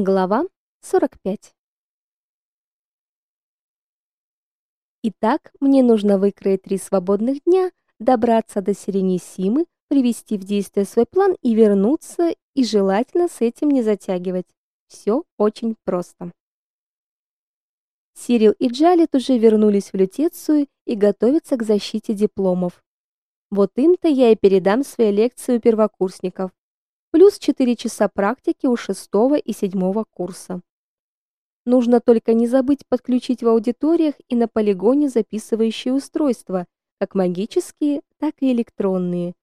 Глава 45. Итак, мне нужно выкроить три свободных дня, добраться до Сиренисимы, привести в действие свой план и вернуться, и желательно с этим не затягивать. Все очень просто. Сирил и Джалит уже вернулись в Лютецию и готовятся к защите дипломов. Вот им-то я и передам свои лекции у первокурсников плюс 4 часа практики у шестого и седьмого курса. Нужно только не забыть подключить в аудиториях и на полигоне записывающие устройства, как магические, так и электронные.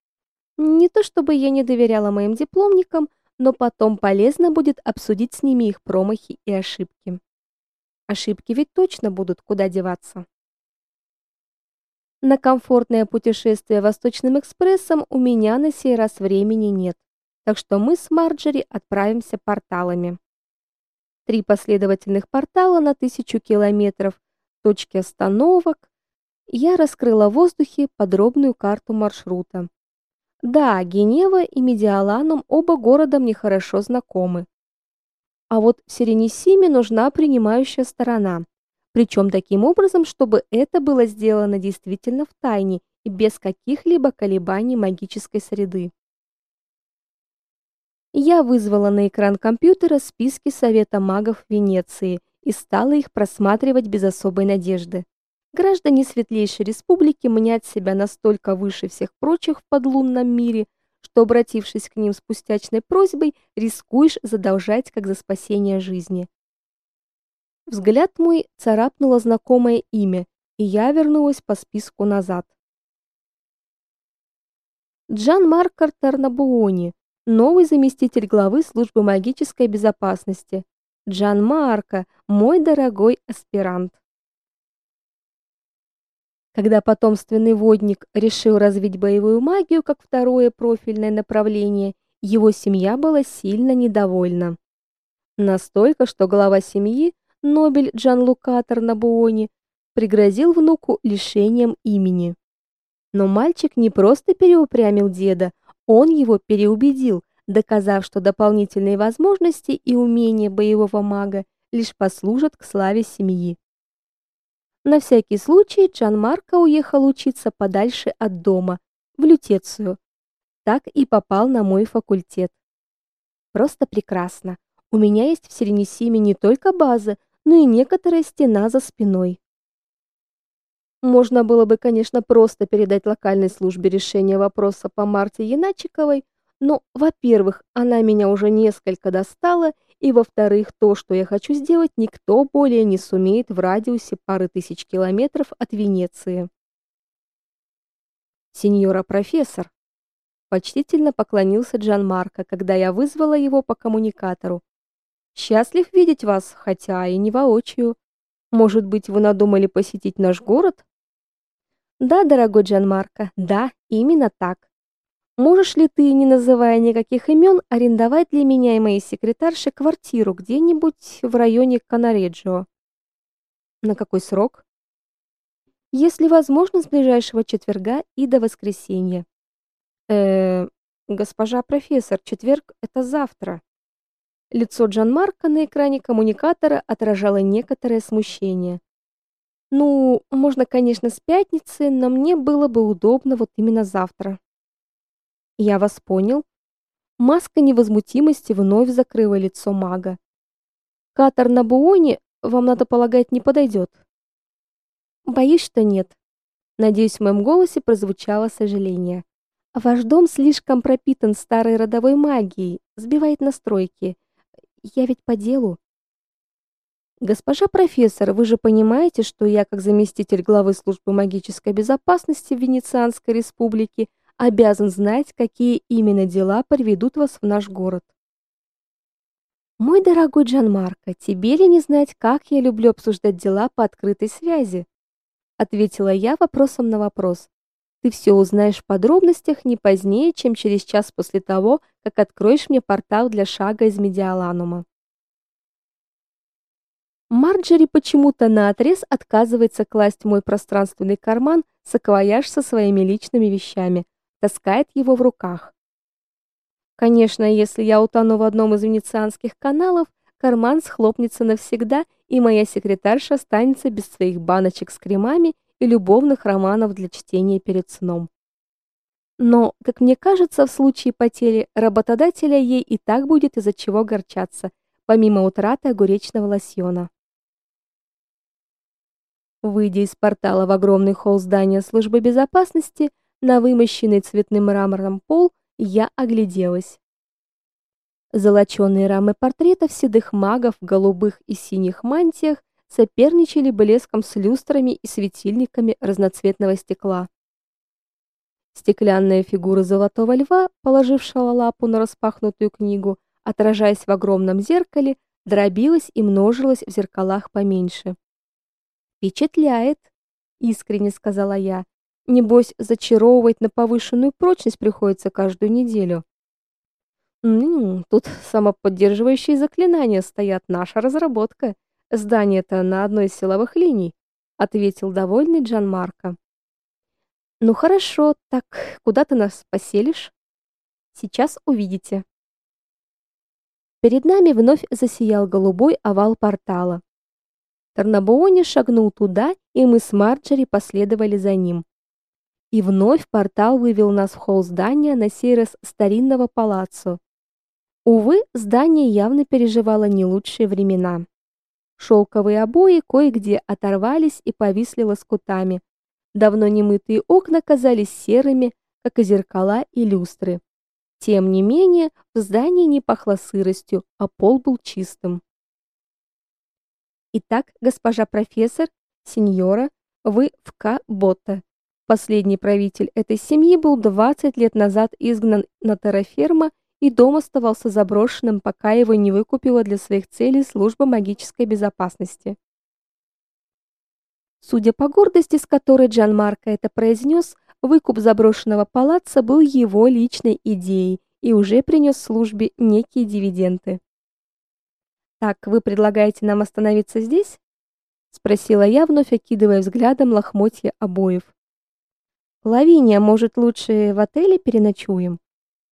Не то чтобы я не доверяла моим дипломникам, но потом полезно будет обсудить с ними их промахи и ошибки. Ошибки ведь точно будут куда деваться. На комфортное путешествие Восточным экспрессом у меня на сей раз времени нет так что мы с Марджери отправимся порталами. Три последовательных портала на тысячу километров, точки остановок. Я раскрыла в воздухе подробную карту маршрута. Да, Генева и Медиаланум оба города мне хорошо знакомы. А вот в Сиренисиме нужна принимающая сторона, причем таким образом, чтобы это было сделано действительно в тайне и без каких-либо колебаний магической среды я вызвала на экран компьютера списки Совета магов Венеции и стала их просматривать без особой надежды. Граждане Светлейшей Республики мнят себя настолько выше всех прочих в подлунном мире, что, обратившись к ним с пустячной просьбой, рискуешь задолжать как за спасение жизни. Взгляд мой царапнуло знакомое имя, и я вернулась по списку назад. Джан Марко Тарнабуони, новый заместитель главы службы магической безопасности, Джан Марко, мой дорогой аспирант. Когда потомственный водник решил развить боевую магию как второе профильное направление, его семья была сильно недовольна. Настолько, что глава семьи, Нобель Джан Лука Тарнабуони, пригрозил внуку лишением имени. Но мальчик не просто переупрямил деда, он его переубедил, доказав, что дополнительные возможности и умения боевого мага лишь послужат к славе семьи. На всякий случай Джан Марко уехал учиться подальше от дома, в Лютецию. Так и попал на мой факультет. Просто прекрасно. У меня есть в Сиренисиме не только база, но и некоторая стена за спиной. Можно было бы, конечно, просто передать локальной службе решение вопроса по Марте Яначиковой, но, во-первых, она меня уже несколько достала, и во-вторых, то, что я хочу сделать, никто более не сумеет в радиусе пары тысяч километров от Венеции. Сеньора профессор, почтительно поклонился Джан Марко, когда я вызвала его по коммуникатору. Счастлив видеть вас, хотя и не воочию. Может быть, вы надумали посетить наш город? Да, дорогой Джанмарко, да, именно так. Можешь ли ты, не называя никаких имен, арендовать для меня и моей секретарши квартиру где-нибудь в районе Канареджио? На какой срок? Если возможно, с ближайшего четверга и до воскресенья. Э, госпожа профессор, четверг это завтра. Лицо Джанмарко на экране коммуникатора отражало некоторое смущение. Ну, можно, конечно, с пятницы, но мне было бы удобно вот именно завтра. Я вас понял. Маска невозмутимости вновь закрыла лицо мага. Катар на Буоне, вам надо полагать, не подойдет. Боюсь, что нет. Надеюсь, в моем голосе прозвучало сожаление. Ваш дом слишком пропитан старой родовой магией, сбивает настройки. Я ведь по делу. Госпожа профессор, вы же понимаете, что я, как заместитель главы службы магической безопасности Венецианской республики, обязан знать, какие именно дела приведут вас в наш город. Мой дорогой Джанмарко, тебе ли не знать, как я люблю обсуждать дела по открытой связи? ответила я вопросом на вопрос. Ты все узнаешь в подробностях не позднее, чем через час после того, как откроешь мне портал для шага из Медиаланума. Марджери почему-то наотрез отказывается класть мой пространственный карман саквояж со своими личными вещами, таскает его в руках. Конечно, если я утону в одном из венецианских каналов, карман схлопнется навсегда, и моя секретарша останется без своих баночек с кремами и любовных романов для чтения перед сном. Но, как мне кажется, в случае потери работодателя ей и так будет из-за чего горчаться, помимо утраты огуречного лосьона. Выйдя из портала в огромный холл здания службы безопасности, на вымощенный цветным мрамором пол, я огляделась. Золочёные рамы портретов седых магов в голубых и синих мантиях соперничали блеском с люстрами и светильниками разноцветного стекла. Стеклянная фигура золотого льва, положившего лапу на распахнутую книгу, отражаясь в огромном зеркале, дробилась и множилась в зеркалах поменьше. Впечатляет, искренне сказала я. Небось, зачаровывать на повышенную прочность приходится каждую неделю. Ну, тут самоподдерживающие заклинания стоят, наша разработка. Здание-то на одной из силовых линий, ответил довольный Джан Марко. Ну хорошо, так куда ты нас поселишь? Сейчас увидите. Перед нами вновь засиял голубой овал портала. Тарнабоони шагнул туда, и мы с Марджери последовали за ним. И вновь портал вывел нас в холл здания, на сей раз старинного палаццо. Увы, здание явно переживало не лучшие времена. Шелковые обои кое-где оторвались и повисли лоскутами, Давно немытые окна казались серыми, как и зеркала и люстры. Тем не менее, в здании не пахло сыростью, а пол был чистым. Итак, госпожа профессор, сеньора, вы в К-Ботта. Последний правитель этой семьи был 20 лет назад изгнан на терраферма и дом оставался заброшенным, пока его не выкупила для своих целей служба магической безопасности. Судя по гордости, с которой Джан Марко это произнес, выкуп заброшенного палаца был его личной идеей и уже принес службе некие дивиденды. Так, вы предлагаете нам остановиться здесь? спросила я, вновь окидывая взглядом лохмотья обоев. Лавиния, может, лучше в отеле переночуем?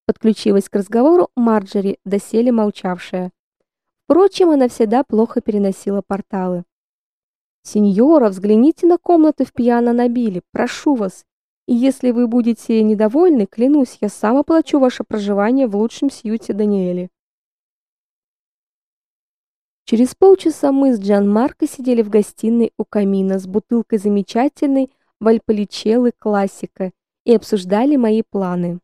Подключилась к разговору Марджери, доселе молчавшая. Впрочем, она всегда плохо переносила порталы. Сеньора, взгляните на комнаты в пьяно набили, прошу вас. И если вы будете недовольны, клянусь, я сам оплачу ваше проживание в лучшем сьюте Даниэле. Через полчаса мы с Джан Марко сидели в гостиной у камина с бутылкой замечательной Вальполичеллы классика и обсуждали мои планы.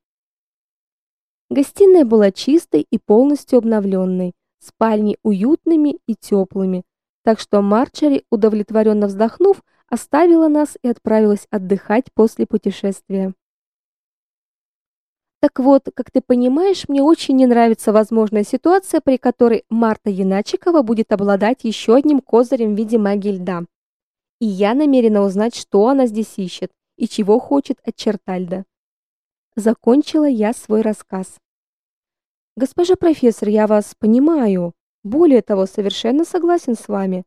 Гостиная была чистой и полностью обновленной, спальни уютными и теплыми, так что Марчери, удовлетворенно вздохнув, оставила нас и отправилась отдыхать после путешествия. Так вот, как ты понимаешь, мне очень не нравится возможная ситуация, при которой Марта Яначикова будет обладать еще одним козырем в виде магии льда. И я намерена узнать, что она здесь ищет и чего хочет от Чертальда. Закончила я свой рассказ. Госпожа профессор, я вас понимаю, более того, совершенно согласен с вами.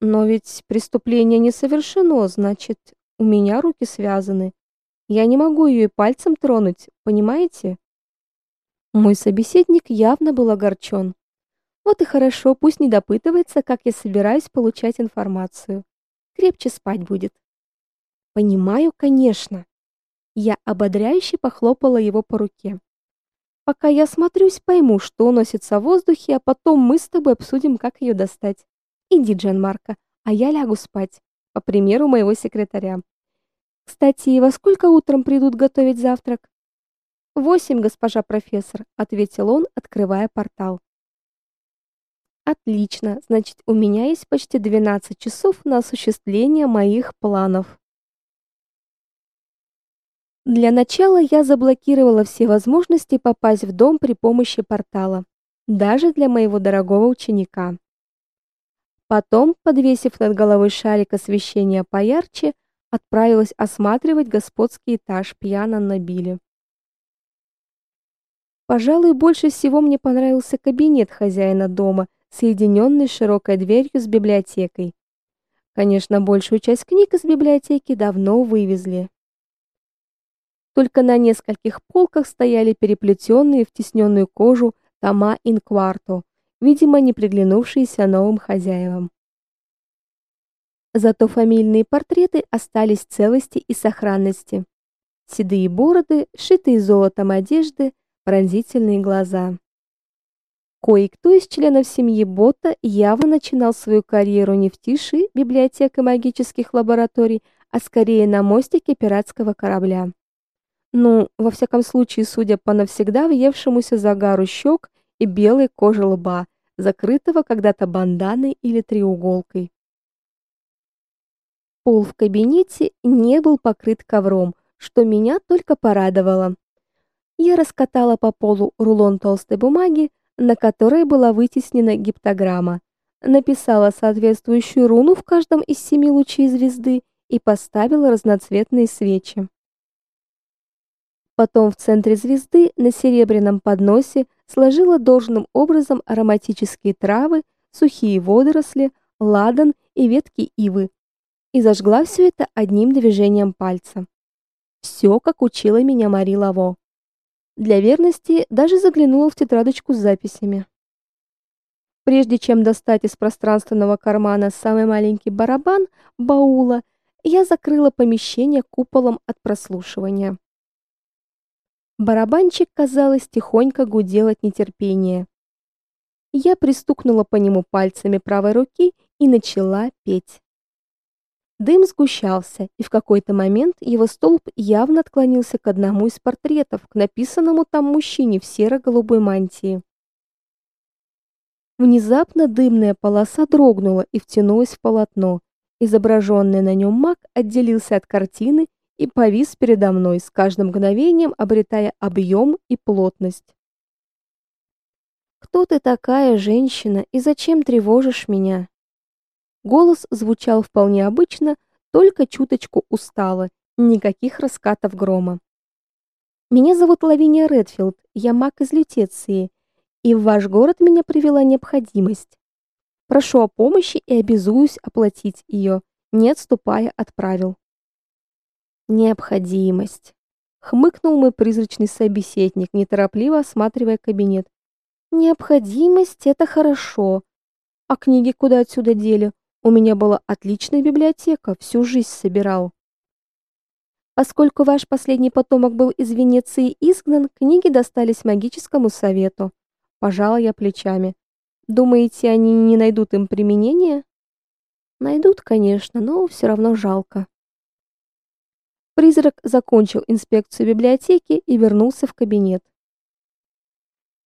Но ведь преступление не совершено, значит, у меня руки связаны. Я не могу ее и пальцем тронуть, понимаете? Мой собеседник явно был огорчен. Вот и хорошо, пусть не допытывается, как я собираюсь получать информацию. Крепче спать будет. Понимаю, конечно. Я ободряюще похлопала его по руке. Пока я смотрюсь, пойму, что носится в воздухе, а потом мы с тобой обсудим, как ее достать. Иди, Джан Марко, а я лягу спать, по примеру моего секретаря. Кстати, во сколько утром придут готовить завтрак? «Восемь, госпожа профессор, ответил он, открывая портал. Отлично. Значит, у меня есть почти 12 часов на осуществление моих планов. Для начала я заблокировала все возможности попасть в дом при помощи портала, даже для моего дорогого ученика. Потом, подвесив над головой шарик освещения поярче, отправилась осматривать господский этаж пьяно на. Пожалуй, больше всего мне понравился кабинет хозяина дома, соединенный широкой дверью с библиотекой. Конечно, большую часть книг из библиотеки давно вывезли. Только на нескольких полках стояли переплетенные в тесненную кожу тома инкварто, видимо, не приглянувшиеся новым хозяевам. Зато фамильные портреты остались в целости и сохранности. Седые бороды, шитые золотом одежды, пронзительные глаза. Кое-кто из членов семьи Ботта явно начинал свою карьеру не в тиши библиотек и магических лабораторий, а скорее на мостике пиратского корабля. Ну, во всяком случае, судя по навсегда въевшемуся загару щек и белой коже лба, закрытого когда-то банданой или треуголкой. Пол в кабинете не был покрыт ковром, что меня только порадовало. Я раскатала по полу рулон толстой бумаги, на которой была вытеснена гиптограмма, написала соответствующую руну в каждом из семи лучей звезды и поставила разноцветные свечи. Потом в центре звезды на серебряном подносе сложила должным образом ароматические травы, сухие водоросли, ладан и ветки ивы, и зажгла все это одним движением пальца. Все, как учила меня Мари Лаво. Для верности даже заглянула в тетрадочку с записями. Прежде чем достать из пространственного кармана самый маленький барабан баула, я закрыла помещение куполом от прослушивания. Барабанчик, казалось, тихонько гудел от нетерпения. Я пристукнула по нему пальцами правой руки и начала петь. Дым сгущался, и в какой-то момент его столб явно отклонился к одному из портретов, к написанному там мужчине в серо-голубой мантии. Внезапно дымная полоса дрогнула и втянулась в полотно. Изображенный на нем маг отделился от картины и повис передо мной, с каждым мгновением обретая объем и плотность. Кто ты такая, женщина, и зачем тревожишь меня? Голос звучал вполне обычно, только чуточку устало, никаких раскатов грома. Меня зовут Лавиния Редфилд, я маг из Лютеции, и в ваш город меня привела необходимость. Прошу о помощи и обязуюсь оплатить ее, не отступая от правил. Необходимость. Хмыкнул мой призрачный собеседник, неторопливо осматривая кабинет. Необходимость это хорошо. А книги куда отсюда дели? У меня была отличная библиотека, всю жизнь собирал. Поскольку ваш последний потомок был из Венеции изгнан, книги достались магическому совету. Пожала я плечами. Думаете, они не найдут им применения? Найдут, конечно, но все равно жалко. Призрак закончил инспекцию библиотеки и вернулся в кабинет.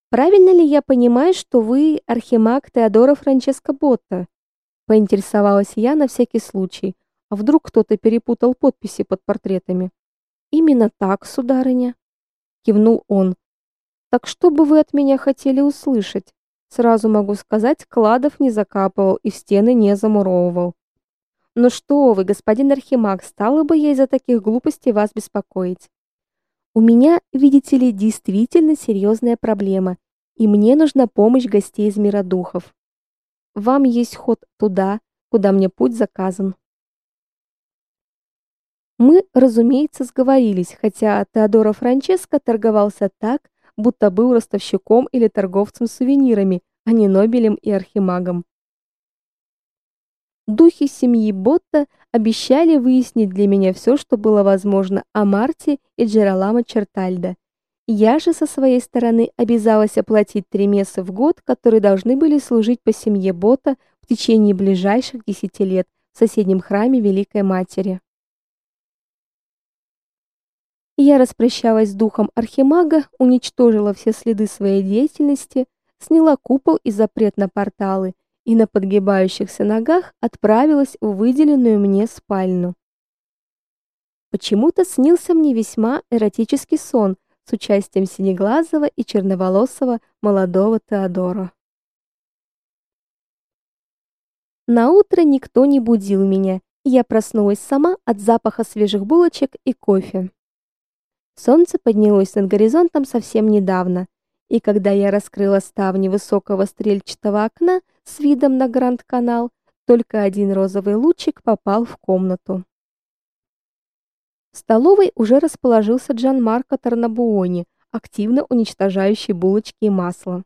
Правильно ли я понимаю, что вы архимаг Теодора Франческо Ботта? Поинтересовалась я на всякий случай. А вдруг кто-то перепутал подписи под портретами? Именно так, сударыня, кивнул он. Так что бы вы от меня хотели услышать? Сразу могу сказать, кладов не закапывал и в стены не замуровывал. Ну что вы, господин архимаг, стало бы я из-за таких глупостей вас беспокоить. У меня, видите ли, действительно серьезная проблема, и мне нужна помощь гостей из мира духов. Вам есть ход туда, куда мне путь заказан. Мы, разумеется, сговорились, хотя Теодоро Франческо торговался так, будто был ростовщиком или торговцем сувенирами, а не нобелем и архимагом. Духи семьи Ботта обещали выяснить для меня все, что было возможно о Марте и Джералама Чертальда. Я же со своей стороны обязалась оплатить три месяца в год, которые должны были служить по семье Ботта в течение ближайших десяти лет в соседнем храме Великой Матери. Я распрощалась с духом архимага, уничтожила все следы своей деятельности, сняла купол и запрет на порталы и на подгибающихся ногах отправилась в выделенную мне спальню. Почему-то снился мне весьма эротический сон с участием синеглазого и черноволосого молодого Теодора. На утро никто не будил меня, и я проснулась сама от запаха свежих булочек и кофе. Солнце поднялось над горизонтом совсем недавно, и когда я раскрыла ставни высокого стрельчатого окна с видом на Гранд-канал, только один розовый лучик попал в комнату. В столовой уже расположился Джан-Марко Тарнабуони, активно уничтожающий булочки и масло.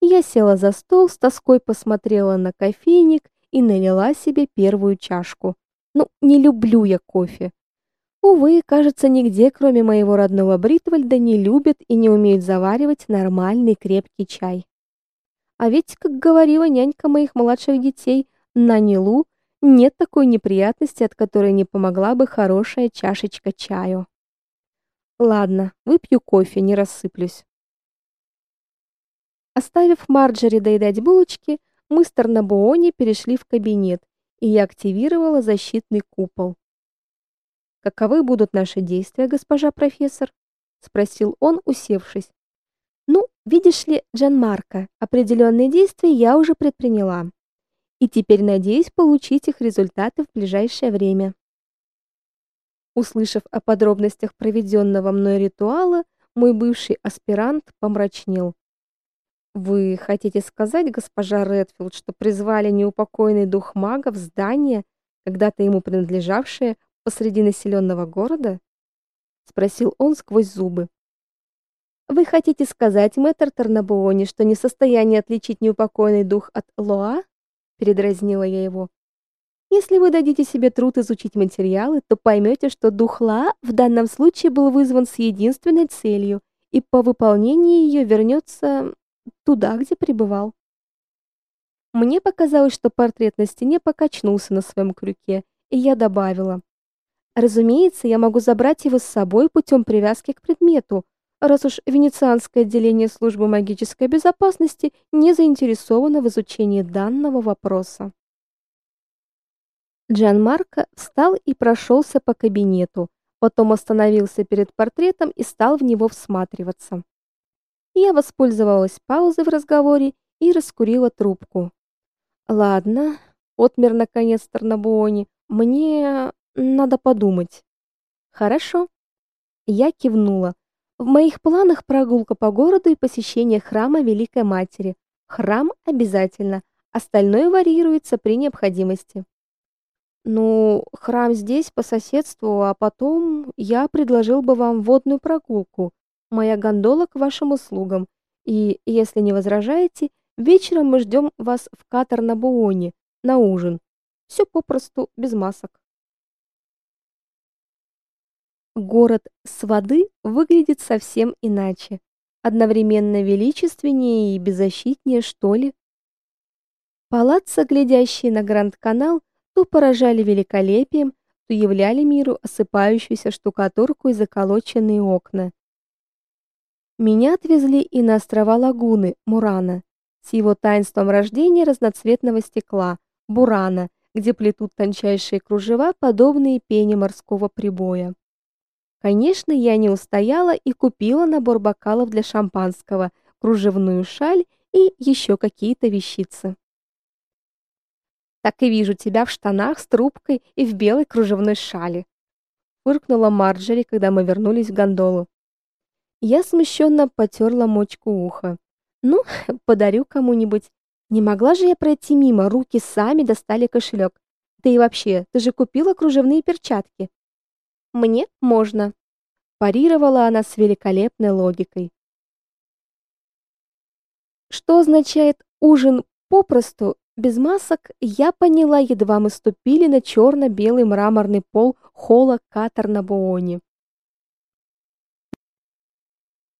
Я села за стол, с тоской посмотрела на кофейник и налила себе первую чашку. Ну, не люблю я кофе. Увы, кажется, нигде, кроме моего родного Бритвальда, не любят и не умеют заваривать нормальный крепкий чай. А ведь, как говорила нянька моих младших детей, на Нилу нет такой неприятности, от которой не помогла бы хорошая чашечка чаю. Ладно, выпью кофе, не рассыплюсь. Оставив Марджери доедать булочки, мы с Тарнабуони перешли в кабинет, и я активировала защитный купол. Каковы будут наши действия, госпожа профессор? спросил он, усевшись. Ну, видишь ли, Джан Марко, определенные действия я уже предприняла. И теперь надеюсь получить их результаты в ближайшее время. Услышав о подробностях проведенного мной ритуала, мой бывший аспирант помрачнел. Вы хотите сказать, госпожа Редфилд, что призвали неупокоенный дух мага в здание, когда-то ему принадлежавшее, посреди населенного города? спросил он сквозь зубы. Вы хотите сказать, мэтр Тарнабуони, что не в состоянии отличить неупокоенный дух от Лоа? Передразнила я его. Если вы дадите себе труд изучить материалы, то поймете, что дух Ла в данном случае был вызван с единственной целью, и по выполнении ее вернется туда, где пребывал. Мне показалось, что портрет на стене покачнулся на своем крюке, и я добавила: "Разумеется, я могу забрать его с собой путем привязки к предмету, раз уж Венецианское отделение службы магической безопасности не заинтересовано в изучении данного вопроса". Джанмарко встал и прошелся по кабинету, потом остановился перед портретом и стал в него всматриваться. Я воспользовалась паузой в разговоре и раскурила трубку. Ладно, отмер наконец Тарнабуони. Мне надо подумать. Хорошо. Я кивнула. В моих планах прогулка по городу и посещение храма Великой Матери. Храм обязательно, остальное варьируется при необходимости. Ну, храм здесь по соседству, а потом я предложил бы вам водную прогулку. Моя гондола к вашим услугам. И, если не возражаете, вечером мы ждем вас в Катар на Буоне на ужин. Все попросту без масок. Город с воды выглядит совсем иначе, одновременно величественнее и беззащитнее, что ли. Палаццо, глядящие на Гранд-канал, то поражали великолепием, то являли миру осыпающуюся штукатурку и заколоченные окна. Меня отвезли и на острова Лагуны, Мурана, с его таинством рождения разноцветного стекла, Бурана, где плетут тончайшие кружева, подобные пене морского прибоя. Конечно, я не устояла и купила набор бокалов для шампанского, кружевную шаль и еще какие-то вещицы. Так и вижу тебя в штанах с трубкой и в белой кружевной шали, фыркнула Марджери, когда мы вернулись в гондолу. Я смущенно потерла мочку уха. Ну, подарю кому-нибудь. Не могла же я пройти мимо, руки сами достали кошелек. Да и вообще, ты же купила кружевные перчатки. Мне можно, парировала она с великолепной логикой. Что означает ужин попросту без масок, я поняла, едва мы ступили на черно белый мраморный пол холла Катар на Буоне.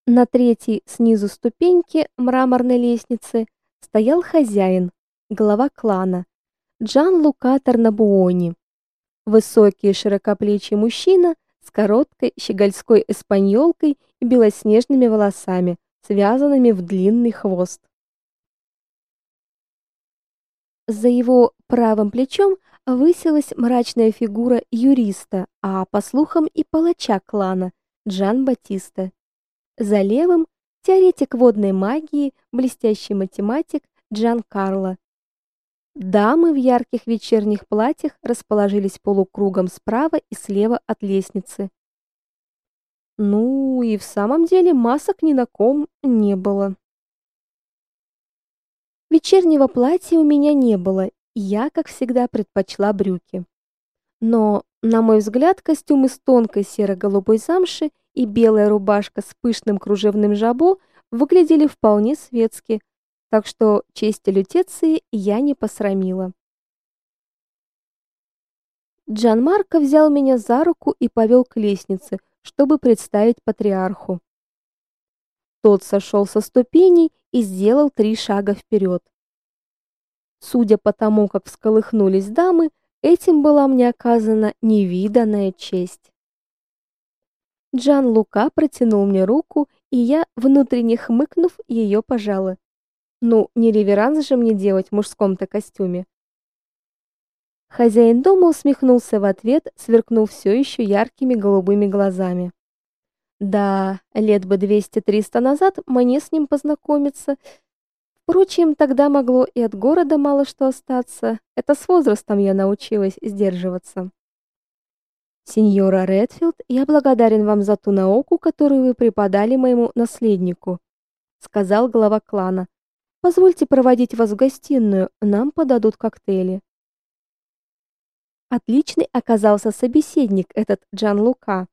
На третьей снизу ступеньке мраморной лестницы стоял хозяин, глава клана, Джан Лука Тарнабуони. Высокий широкоплечий мужчина с короткой щегольской эспаньолкой и белоснежными волосами, связанными в длинный хвост. За его правым плечом высилась мрачная фигура юриста, а по слухам и палача клана Джан Батиста. За левым теоретик водной магии, блестящий математик Джан Карло. Дамы в ярких вечерних платьях расположились полукругом справа и слева от лестницы. Ну, и в самом деле масок ни на ком не было. Вечернего платья у меня не было, я, как всегда, предпочла брюки. Но, на мой взгляд, костюм из тонкой серо-голубой замши и белая рубашка с пышным кружевным жабо выглядели вполне светски, так что честь лютеции я не посрамила. Джан Марко взял меня за руку и повел к лестнице, чтобы представить патриарху. Тот сошел со ступеней и сделал три шага вперед. Судя по тому, как всколыхнулись дамы, этим была мне оказана невиданная честь. Джан Лука протянул мне руку, и я, внутренне хмыкнув, ее пожала. Ну, не реверанс же мне делать в мужском-то костюме. Хозяин дома усмехнулся в ответ, сверкнув все еще яркими голубыми глазами. Да, лет бы 200-300 назад мне с ним познакомиться. Впрочем, тогда могло и от города мало что остаться. Это с возрастом я научилась сдерживаться. Сеньора Редфилд, я благодарен вам за ту науку, которую вы преподали моему наследнику, сказал глава клана. Позвольте проводить вас в гостиную, нам подадут коктейли. Отличный оказался собеседник этот Джан Лука.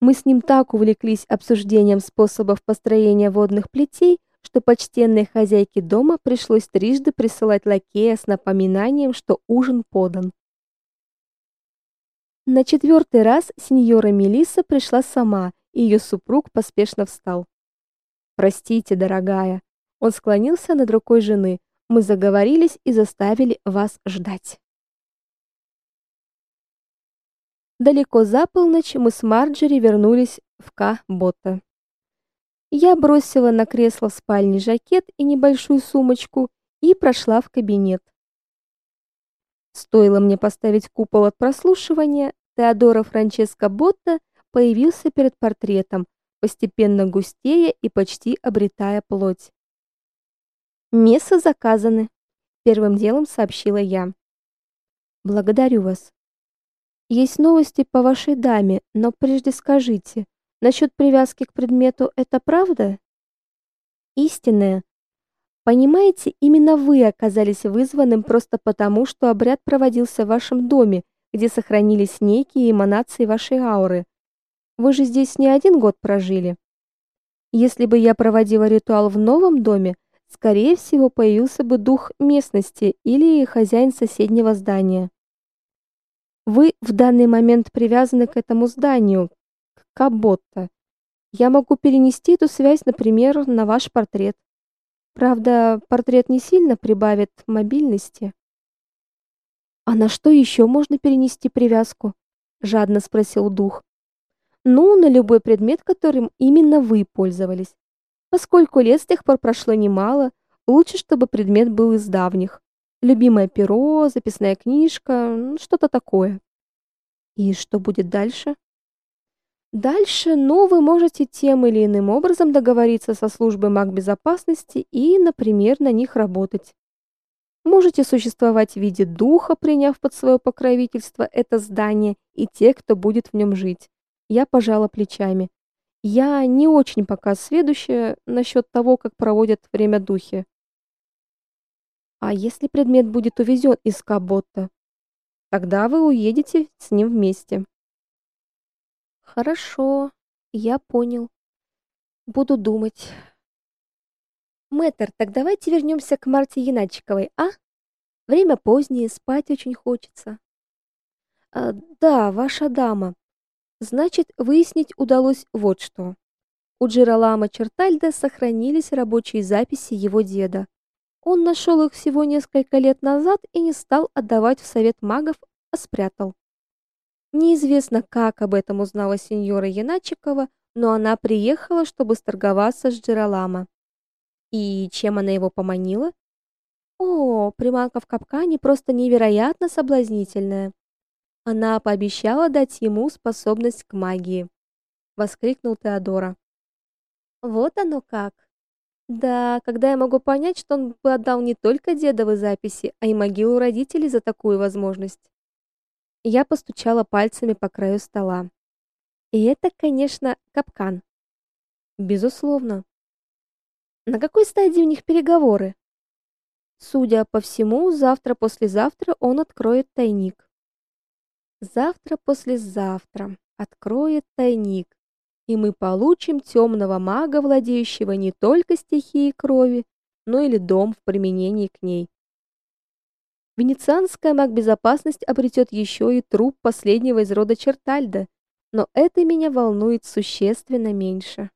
Мы с ним так увлеклись обсуждением способов построения водных плетей, что почтенной хозяйке дома пришлось трижды присылать лакея с напоминанием, что ужин подан. На четвертый раз сеньора Мелисса пришла сама, и ее супруг поспешно встал. Простите, дорогая. Он склонился над рукой жены. Мы заговорились и заставили вас ждать. Далеко за полночь мы с Марджери вернулись в К-Ботта. Я бросила на кресло в спальне жакет и небольшую сумочку и прошла в кабинет. Стоило мне поставить купол от прослушивания, Теодоро Франческо Ботта появился перед портретом, постепенно густея и почти обретая плоть. Месса заказаны, первым делом сообщила я. Благодарю вас. Есть новости по вашей даме, но прежде скажите, насчет привязки к предмету это правда? Истинная, Понимаете, именно вы оказались вызванным просто потому, что обряд проводился в вашем доме, где сохранились некие эманации вашей ауры. Вы же здесь не один год прожили. Если бы я проводила ритуал в новом доме, скорее всего, появился бы дух местности или хозяин соседнего здания. Вы в данный момент привязаны к этому зданию, к Каботта. Я могу перенести эту связь, например, на ваш портрет. Правда, портрет не сильно прибавит мобильности. А на что еще можно перенести привязку? жадно спросил дух. Ну, на любой предмет, которым именно вы пользовались. Поскольку лет с тех пор прошло немало, лучше, чтобы предмет был из давних. Любимое перо, записная книжка, что-то такое. И что будет дальше? Дальше, ну, вы можете тем или иным образом договориться со службой магбезопасности и, например, на них работать. Можете существовать в виде духа, приняв под свое покровительство это здание и те, кто будет в нем жить. Я пожала плечами. Я не очень пока сведущая насчет того, как проводят время духи. А если предмет будет увезен из Каботта, тогда вы уедете с ним вместе. Хорошо, я понял. Буду думать. Мэтр, так давайте вернемся к Марте Яначковой, а? Время позднее, спать очень хочется. А, да, ваша дама. Значит, выяснить удалось вот что. У Джералама Чертальда сохранились рабочие записи его деда. Он нашел их всего несколько лет назад и не стал отдавать в совет магов, а спрятал. Неизвестно, как об этом узнала сеньора Яначикова, но она приехала, чтобы сторговаться с Джералама. И чем она его поманила? О, приманка в капкане просто невероятно соблазнительная. Она пообещала дать ему способность к магии, воскликнул Теодора. Вот оно как. Да, когда я могу понять, что он бы отдал не только дедовы записи, а и могилу родителей за такую возможность. Я постучала пальцами по краю стола. И это, конечно, капкан. Безусловно. На какой стадии у них переговоры? Судя по всему, завтра-послезавтра он откроет тайник. Завтра-послезавтра откроет тайник, и мы получим темного мага, владеющего не только стихией крови, ну или дом в применении к ней. Венецианская магбезопасность обретет еще и труп последнего из рода Чертальда, но это меня волнует существенно меньше.